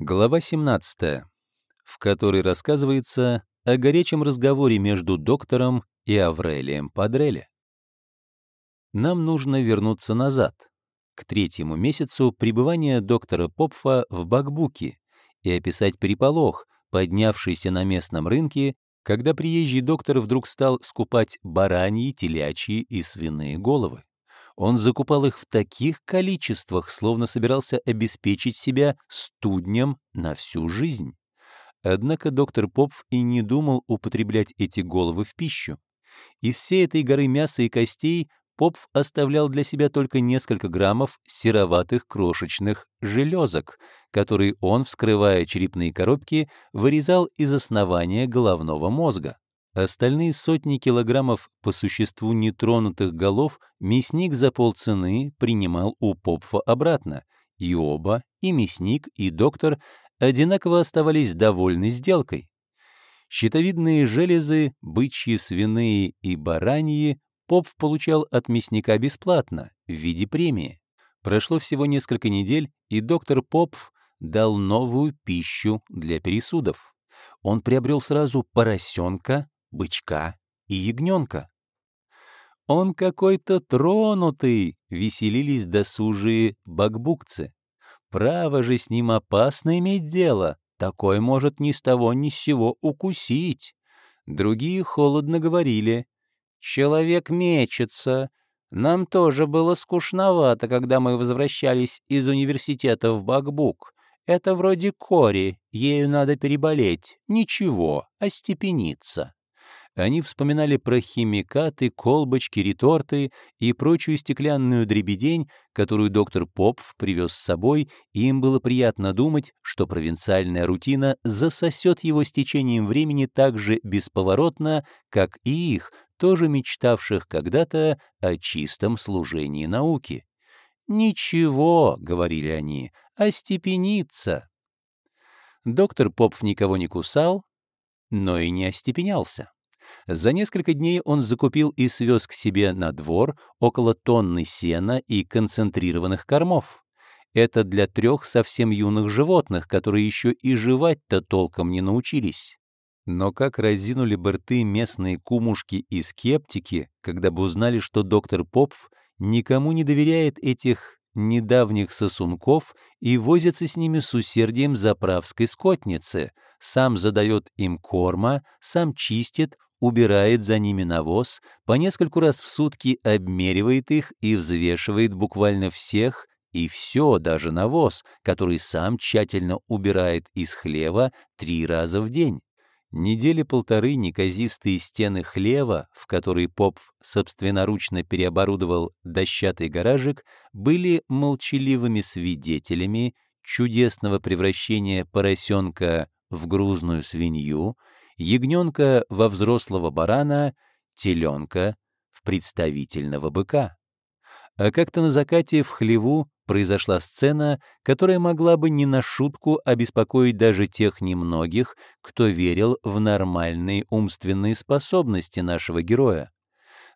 Глава 17, в которой рассказывается о горячем разговоре между доктором и Аврелием Падреле. Нам нужно вернуться назад, к третьему месяцу пребывания доктора Попфа в Бакбуке и описать переполох, поднявшийся на местном рынке, когда приезжий доктор вдруг стал скупать бараньи, телячьи и свиные головы. Он закупал их в таких количествах, словно собирался обеспечить себя студнем на всю жизнь. Однако доктор Попф и не думал употреблять эти головы в пищу. Из всей этой горы мяса и костей Попф оставлял для себя только несколько граммов сероватых крошечных железок, которые он, вскрывая черепные коробки, вырезал из основания головного мозга. Остальные сотни килограммов по существу нетронутых голов мясник за полцены принимал у Попфа обратно, и оба, и мясник, и доктор, одинаково оставались довольны сделкой. Щитовидные железы, бычьи, свиные и бараньи Попф получал от мясника бесплатно, в виде премии. Прошло всего несколько недель, и доктор Попф дал новую пищу для пересудов. Он приобрел сразу поросенка, бычка и ягненка. «Он какой-то тронутый!» — веселились досужие бакбукцы. «Право же с ним опасно иметь дело, такой может ни с того ни с сего укусить». Другие холодно говорили. «Человек мечется. Нам тоже было скучновато, когда мы возвращались из университета в Бакбук. Это вроде кори, ею надо переболеть. Ничего, остепениться». Они вспоминали про химикаты, колбочки, реторты и прочую стеклянную дребедень, которую доктор Попф привез с собой, и им было приятно думать, что провинциальная рутина засосет его с течением времени так же бесповоротно, как и их, тоже мечтавших когда-то о чистом служении науки. «Ничего», — говорили они, — «остепениться». Доктор Попф никого не кусал, но и не остепенялся. За несколько дней он закупил и свез к себе на двор около тонны сена и концентрированных кормов. Это для трех совсем юных животных, которые еще и жевать-то толком не научились. Но как разинули бы рты местные кумушки и скептики, когда бы узнали, что доктор Попф никому не доверяет этих недавних сосунков и возится с ними с усердием заправской скотницы, сам задает им корма, сам чистит, убирает за ними навоз, по нескольку раз в сутки обмеривает их и взвешивает буквально всех и все, даже навоз, который сам тщательно убирает из хлева три раза в день. Недели полторы неказистые стены хлева, в которые Попф собственноручно переоборудовал дощатый гаражик, были молчаливыми свидетелями чудесного превращения поросенка в грузную свинью, ягненка во взрослого барана, теленка в представительного быка. А как-то на закате в хлеву произошла сцена, которая могла бы не на шутку обеспокоить даже тех немногих, кто верил в нормальные умственные способности нашего героя.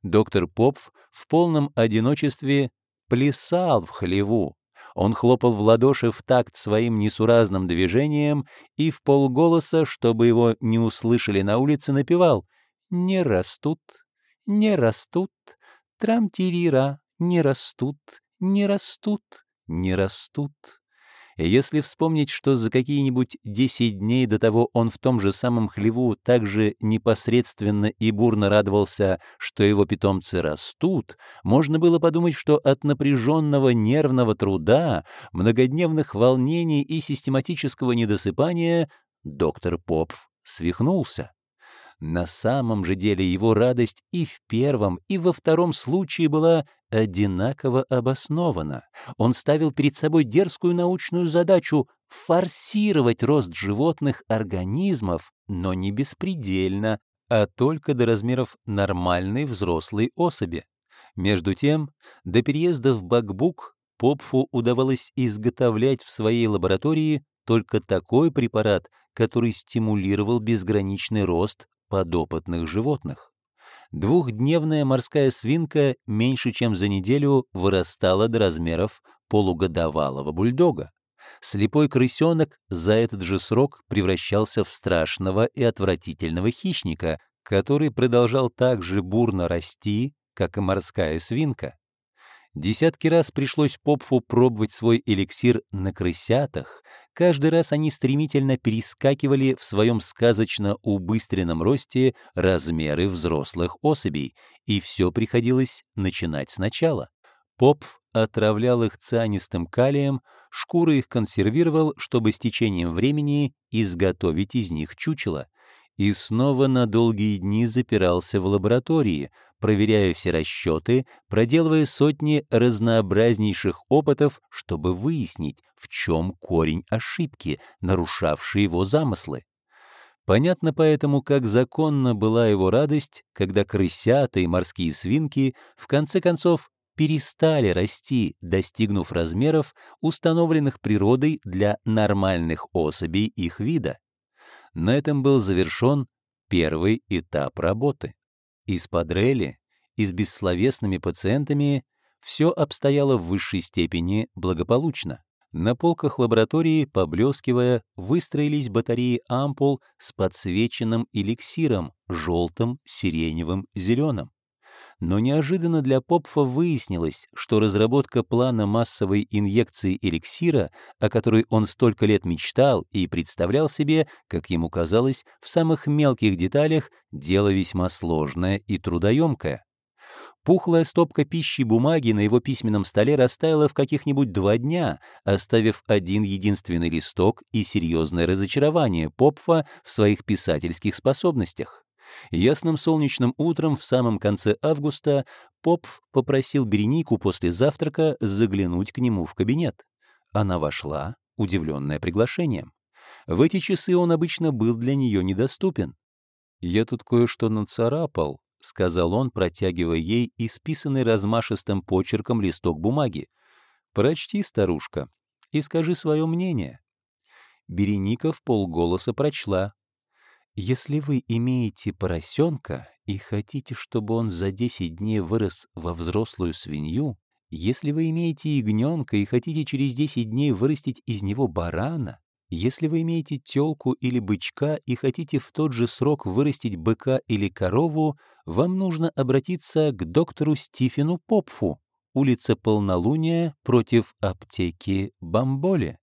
Доктор Попф в полном одиночестве плясал в хлеву, он хлопал в ладоши в такт своим несуразным движением и в полголоса, чтобы его не услышали на улице, напевал «Не растут, не растут, трам-тирира, не растут, не растут, не растут». Если вспомнить, что за какие-нибудь десять дней до того он в том же самом хлеву также непосредственно и бурно радовался, что его питомцы растут, можно было подумать, что от напряженного нервного труда, многодневных волнений и систематического недосыпания доктор Попф свихнулся. На самом же деле его радость и в первом, и во втором случае была одинаково обоснована. Он ставил перед собой дерзкую научную задачу форсировать рост животных организмов, но не беспредельно, а только до размеров нормальной взрослой особи. Между тем, до переезда в Бакбук Попфу удавалось изготовлять в своей лаборатории только такой препарат, который стимулировал безграничный рост подопытных животных. Двухдневная морская свинка меньше чем за неделю вырастала до размеров полугодовалого бульдога. Слепой крысенок за этот же срок превращался в страшного и отвратительного хищника, который продолжал так же бурно расти, как и морская свинка. Десятки раз пришлось Попфу пробовать свой эликсир на крысятах. Каждый раз они стремительно перескакивали в своем сказочно убыстренном росте размеры взрослых особей, и все приходилось начинать сначала. Попф отравлял их цианистым калием, шкуры их консервировал, чтобы с течением времени изготовить из них чучело и снова на долгие дни запирался в лаборатории, проверяя все расчеты, проделывая сотни разнообразнейших опытов, чтобы выяснить, в чем корень ошибки, нарушавшей его замыслы. Понятно поэтому, как законна была его радость, когда крысята и морские свинки в конце концов перестали расти, достигнув размеров, установленных природой для нормальных особей их вида. На этом был завершен первый этап работы. И с Падрелли, и с бессловесными пациентами все обстояло в высшей степени благополучно. На полках лаборатории, поблескивая, выстроились батареи ампул с подсвеченным эликсиром, желтым, сиреневым, зеленым. Но неожиданно для Попфа выяснилось, что разработка плана массовой инъекции эликсира, о которой он столько лет мечтал и представлял себе, как ему казалось, в самых мелких деталях, дело весьма сложное и трудоемкое. Пухлая стопка пищи бумаги на его письменном столе растаяла в каких-нибудь два дня, оставив один единственный листок и серьезное разочарование Попфа в своих писательских способностях. Ясным солнечным утром в самом конце августа Попф попросил Беренику после завтрака заглянуть к нему в кабинет. Она вошла, удивленная приглашением. В эти часы он обычно был для нее недоступен. «Я тут кое-что нацарапал», — сказал он, протягивая ей исписанный размашистым почерком листок бумаги. «Прочти, старушка, и скажи свое мнение». Береника в полголоса прочла, если вы имеете поросенка и хотите, чтобы он за 10 дней вырос во взрослую свинью, если вы имеете ягненка и хотите через 10 дней вырастить из него барана, если вы имеете телку или бычка и хотите в тот же срок вырастить быка или корову, вам нужно обратиться к доктору Стифену Попфу, улица Полнолуния против аптеки Бамболи.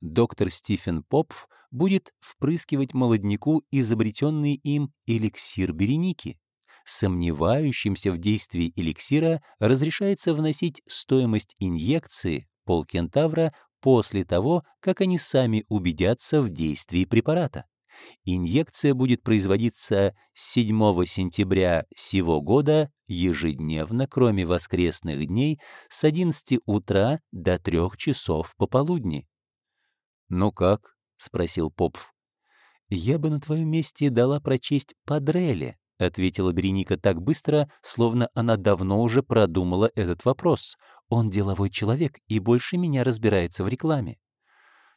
Доктор Стифен Попф будет впрыскивать молодняку изобретенный им эликсир Береники. Сомневающимся в действии эликсира разрешается вносить стоимость инъекции полкентавра после того, как они сами убедятся в действии препарата. Инъекция будет производиться с 7 сентября сего года ежедневно, кроме воскресных дней, с 11 утра до 3 часов пополудни. «Ну как?» — спросил Попф. «Я бы на твоем месте дала прочесть Падреле», — ответила Береника так быстро, словно она давно уже продумала этот вопрос. «Он деловой человек и больше меня разбирается в рекламе».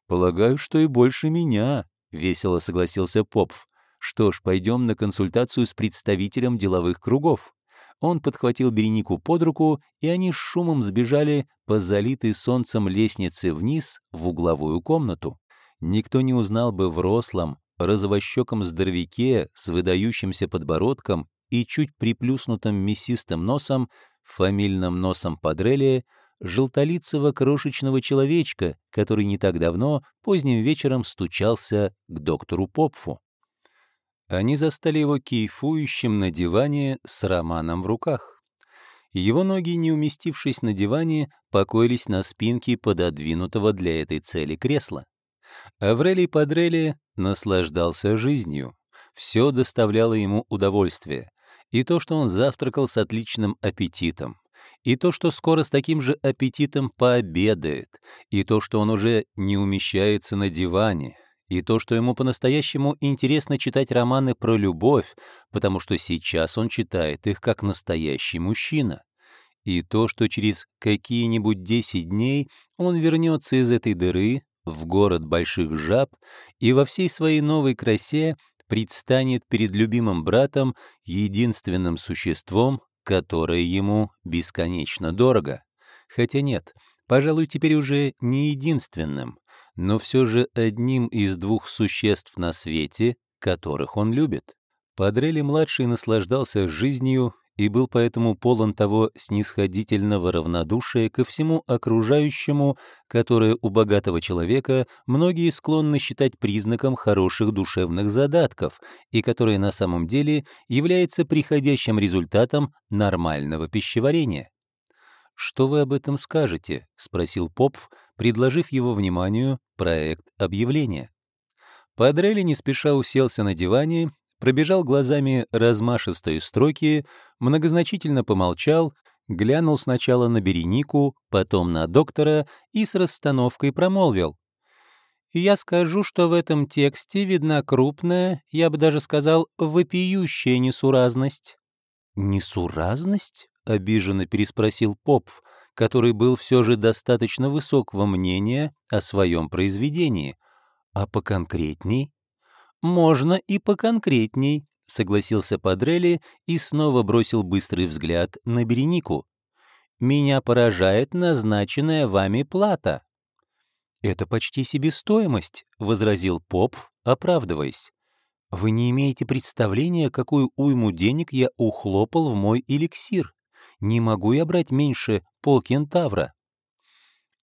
«Полагаю, что и больше меня», — весело согласился Попф. «Что ж, пойдем на консультацию с представителем деловых кругов». Он подхватил Беренику под руку, и они с шумом сбежали по залитой солнцем лестнице вниз в угловую комнату никто не узнал бы в рослом, розовощеком здоровяке с выдающимся подбородком и чуть приплюснутым мясистым носом, фамильным носом Падрелия, желтолицего крошечного человечка, который не так давно, поздним вечером, стучался к доктору Попфу. Они застали его кейфующим на диване с романом в руках. Его ноги, не уместившись на диване, покоились на спинке пододвинутого для этой цели кресла. Аврелий Падрелли наслаждался жизнью. Все доставляло ему удовольствие. И то, что он завтракал с отличным аппетитом, и то, что скоро с таким же аппетитом пообедает, и то, что он уже не умещается на диване, и то, что ему по-настоящему интересно читать романы про любовь, потому что сейчас он читает их как настоящий мужчина, и то, что через какие-нибудь 10 дней он вернется из этой дыры, в город больших жаб и во всей своей новой красе предстанет перед любимым братом единственным существом, которое ему бесконечно дорого. Хотя нет, пожалуй, теперь уже не единственным, но все же одним из двух существ на свете, которых он любит. Падрелли-младший наслаждался жизнью и был поэтому полон того снисходительного равнодушия ко всему окружающему, которое у богатого человека многие склонны считать признаком хороших душевных задатков и которое на самом деле является приходящим результатом нормального пищеварения. «Что вы об этом скажете?» — спросил Попф, предложив его вниманию проект объявления. Падрелли не спеша уселся на диване пробежал глазами размашистые строки, многозначительно помолчал, глянул сначала на Беренику, потом на доктора и с расстановкой промолвил. «Я скажу, что в этом тексте видна крупная, я бы даже сказал, вопиющая несуразность». «Несуразность?» — обиженно переспросил Попф, который был все же достаточно высокого мнения о своем произведении. «А поконкретней?» «Можно и поконкретней», — согласился Падрелли и снова бросил быстрый взгляд на Беренику. «Меня поражает назначенная вами плата». «Это почти себестоимость», — возразил Поп, оправдываясь. «Вы не имеете представления, какую уйму денег я ухлопал в мой эликсир. Не могу я брать меньше полкентавра».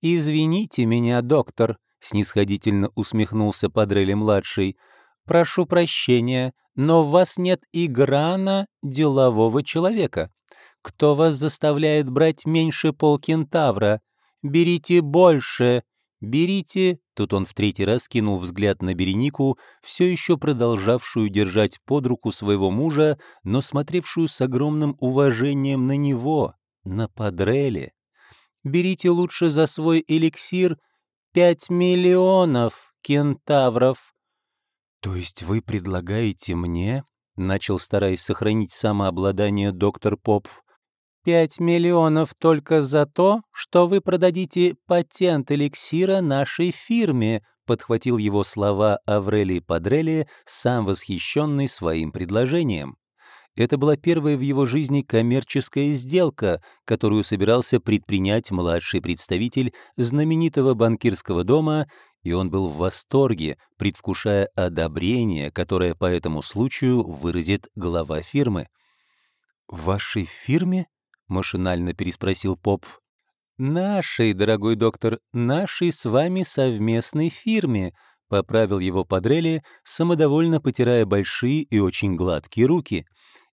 «Извините меня, доктор», — снисходительно усмехнулся Падрелли-младший, — прошу прощения, но в вас нет и грана делового человека. Кто вас заставляет брать меньше полкентавра? Берите больше, берите...» Тут он в третий раз кинул взгляд на Беренику, все еще продолжавшую держать под руку своего мужа, но смотревшую с огромным уважением на него, на Падреле. «Берите лучше за свой эликсир пять миллионов кентавров». «То есть вы предлагаете мне...» — начал, стараясь сохранить самообладание доктор Попф. «Пять миллионов только за то, что вы продадите патент эликсира нашей фирме», — подхватил его слова Аврелий Падрелли, сам восхищенный своим предложением. Это была первая в его жизни коммерческая сделка, которую собирался предпринять младший представитель знаменитого банкирского дома и он был в восторге, предвкушая одобрение, которое по этому случаю выразит глава фирмы. «В вашей фирме?» — машинально переспросил Поп. «Нашей, дорогой доктор, нашей с вами совместной фирме», — поправил его Падрелли, самодовольно потирая большие и очень гладкие руки.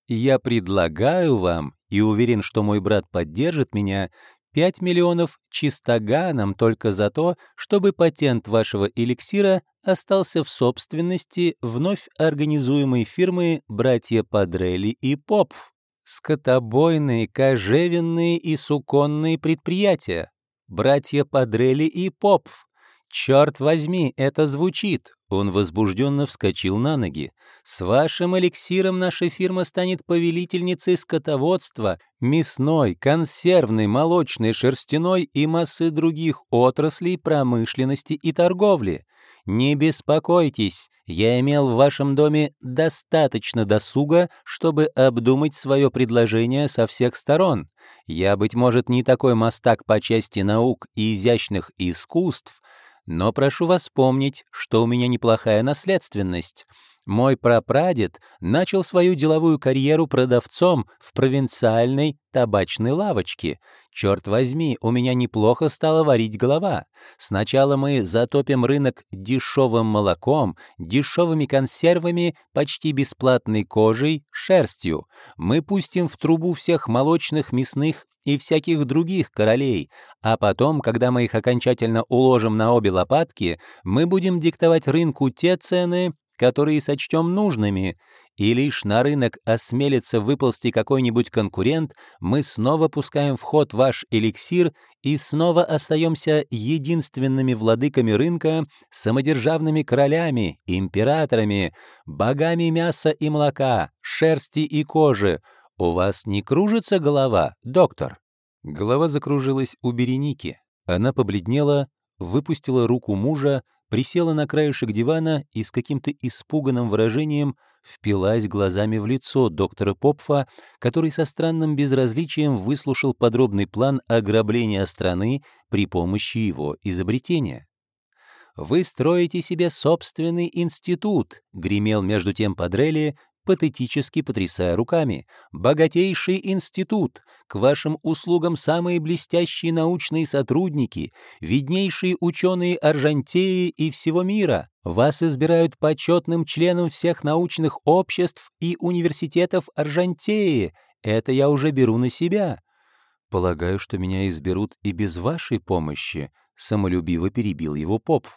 «Я предлагаю вам, и уверен, что мой брат поддержит меня, 5 миллионов чистоганом только за то, чтобы патент вашего эликсира остался в собственности вновь организуемой фирмы «Братья Падрелли и Попф». Скотобойные, кожевенные и суконные предприятия. «Братья Падрелли и Попф». Черт возьми, это звучит. Он возбужденно вскочил на ноги. «С вашим эликсиром наша фирма станет повелительницей скотоводства, мясной, консервной, молочной, шерстяной и массы других отраслей промышленности и торговли. Не беспокойтесь, я имел в вашем доме достаточно досуга, чтобы обдумать свое предложение со всех сторон. Я, быть может, не такой мастак по части наук и изящных искусств, но прошу вас помнить, что у меня неплохая наследственность. Мой прапрадед начал свою деловую карьеру продавцом в провинциальной табачной лавочке. Черт возьми, у меня неплохо стала варить голова. Сначала мы затопим рынок дешевым молоком, дешевыми консервами, почти бесплатной кожей, шерстью. Мы пустим в трубу всех молочных, мясных и всяких других королей, а потом, когда мы их окончательно уложим на обе лопатки, мы будем диктовать рынку те цены, которые сочтем нужными, и лишь на рынок осмелится выползти какой-нибудь конкурент, мы снова пускаем в ход ваш эликсир и снова остаемся единственными владыками рынка, самодержавными королями, императорами, богами мяса и молока, шерсти и кожи, «У вас не кружится голова, доктор?» Голова закружилась у Береники. Она побледнела, выпустила руку мужа, присела на краешек дивана и с каким-то испуганным выражением впилась глазами в лицо доктора Попфа, который со странным безразличием выслушал подробный план ограбления страны при помощи его изобретения. «Вы строите себе собственный институт», — гремел между тем Падрелли, патетически потрясая руками. «Богатейший институт! К вашим услугам самые блестящие научные сотрудники, виднейшие ученые Аржантеи и всего мира. Вас избирают почетным членом всех научных обществ и университетов Аржантеи. Это я уже беру на себя». «Полагаю, что меня изберут и без вашей помощи», — самолюбиво перебил его Поп.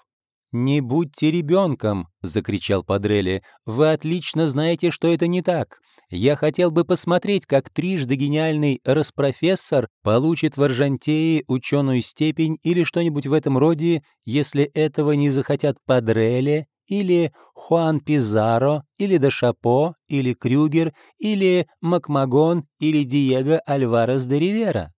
«Не будьте ребенком!» — закричал Падрелли. «Вы отлично знаете, что это не так. Я хотел бы посмотреть, как трижды гениальный распрофессор получит в Аржантее ученую степень или что-нибудь в этом роде, если этого не захотят Падрелли или Хуан Пизаро, или Дешапо, или Крюгер, или Макмагон, или Диего Альварес де Ривера.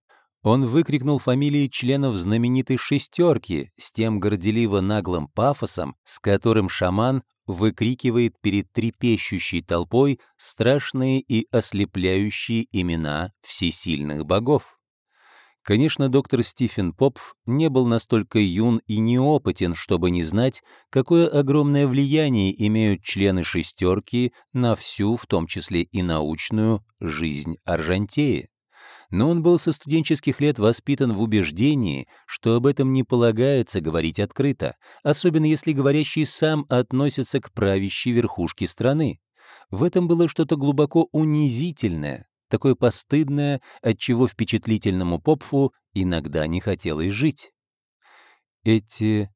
Он выкрикнул фамилии членов знаменитой «шестерки» с тем горделиво-наглым пафосом, с которым шаман выкрикивает перед трепещущей толпой страшные и ослепляющие имена всесильных богов. Конечно, доктор Стивен Попф не был настолько юн и неопытен, чтобы не знать, какое огромное влияние имеют члены «шестерки» на всю, в том числе и научную, жизнь Аржантеи но он был со студенческих лет воспитан в убеждении, что об этом не полагается говорить открыто, особенно если говорящий сам относится к правящей верхушке страны. В этом было что-то глубоко унизительное, такое постыдное, от чего впечатлительному Попфу иногда не хотелось жить. Эти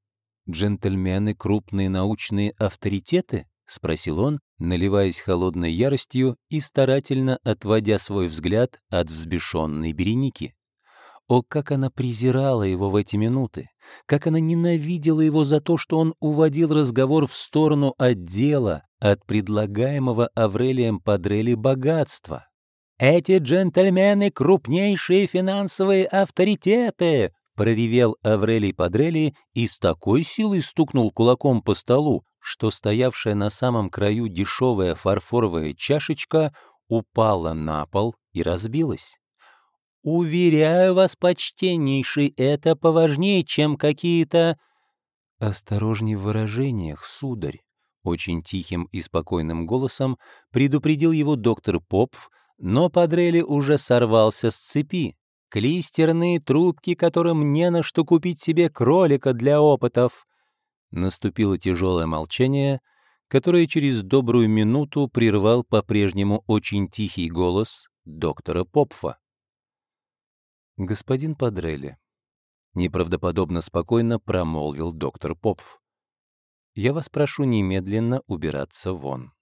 джентльмены — крупные научные авторитеты? — спросил он, наливаясь холодной яростью и старательно отводя свой взгляд от взбешенной Береники. О, как она презирала его в эти минуты! Как она ненавидела его за то, что он уводил разговор в сторону от дела, от предлагаемого Аврелием Падрелли богатства. «Эти джентльмены — крупнейшие финансовые авторитеты!» проревел Аврелий Падрелли и с такой силой стукнул кулаком по столу, что стоявшая на самом краю дешевая фарфоровая чашечка упала на пол и разбилась. «Уверяю вас, почтеннейший, это поважнее, чем какие-то...» «Осторожней в выражениях, сударь», — очень тихим и спокойным голосом предупредил его доктор Попф, но Падрелли уже сорвался с цепи. «Клистерные трубки, которым не на что купить себе кролика для опытов. Наступило тяжелое молчание, которое через добрую минуту прервал по-прежнему очень тихий голос доктора Попфа. «Господин Падрелли», — неправдоподобно спокойно промолвил доктор Попф, «я вас прошу немедленно убираться вон».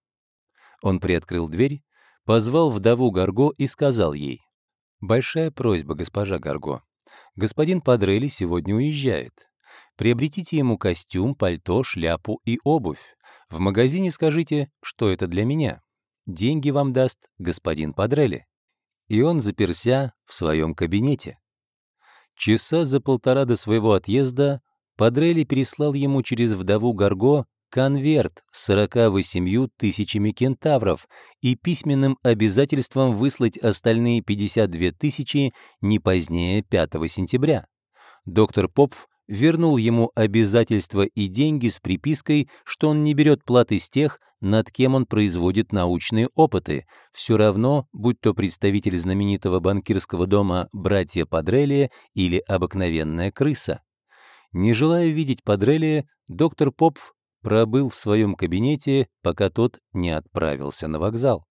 Он приоткрыл дверь, позвал вдову Гарго и сказал ей, «Большая просьба, госпожа Гарго. Господин Падрелли сегодня уезжает. Приобретите ему костюм, пальто, шляпу и обувь. В магазине скажите, что это для меня. Деньги вам даст господин Падрелли. И он заперся в своем кабинете. Часа за полтора до своего отъезда Падрелли переслал ему через вдову Гарго конверт с 48 тысячами кентавров и письменным обязательством выслать остальные 52 тысячи не позднее 5 сентября. Доктор Попф вернул ему обязательства и деньги с припиской, что он не берет платы с тех, над кем он производит научные опыты, все равно, будь то представитель знаменитого банкирского дома «Братья Падрелия» или обыкновенная крыса. Не желая видеть Падрелия, доктор Попф пробыл в своем кабинете, пока тот не отправился на вокзал.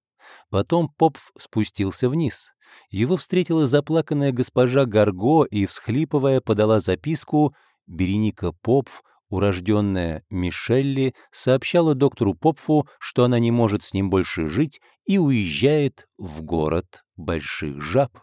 Потом Попф спустился вниз. Его встретила заплаканная госпожа Гарго и, всхлипывая, подала записку Береника Попф, урожденная Мишелли, сообщала доктору Попфу, что она не может с ним больше жить и уезжает в город больших жаб.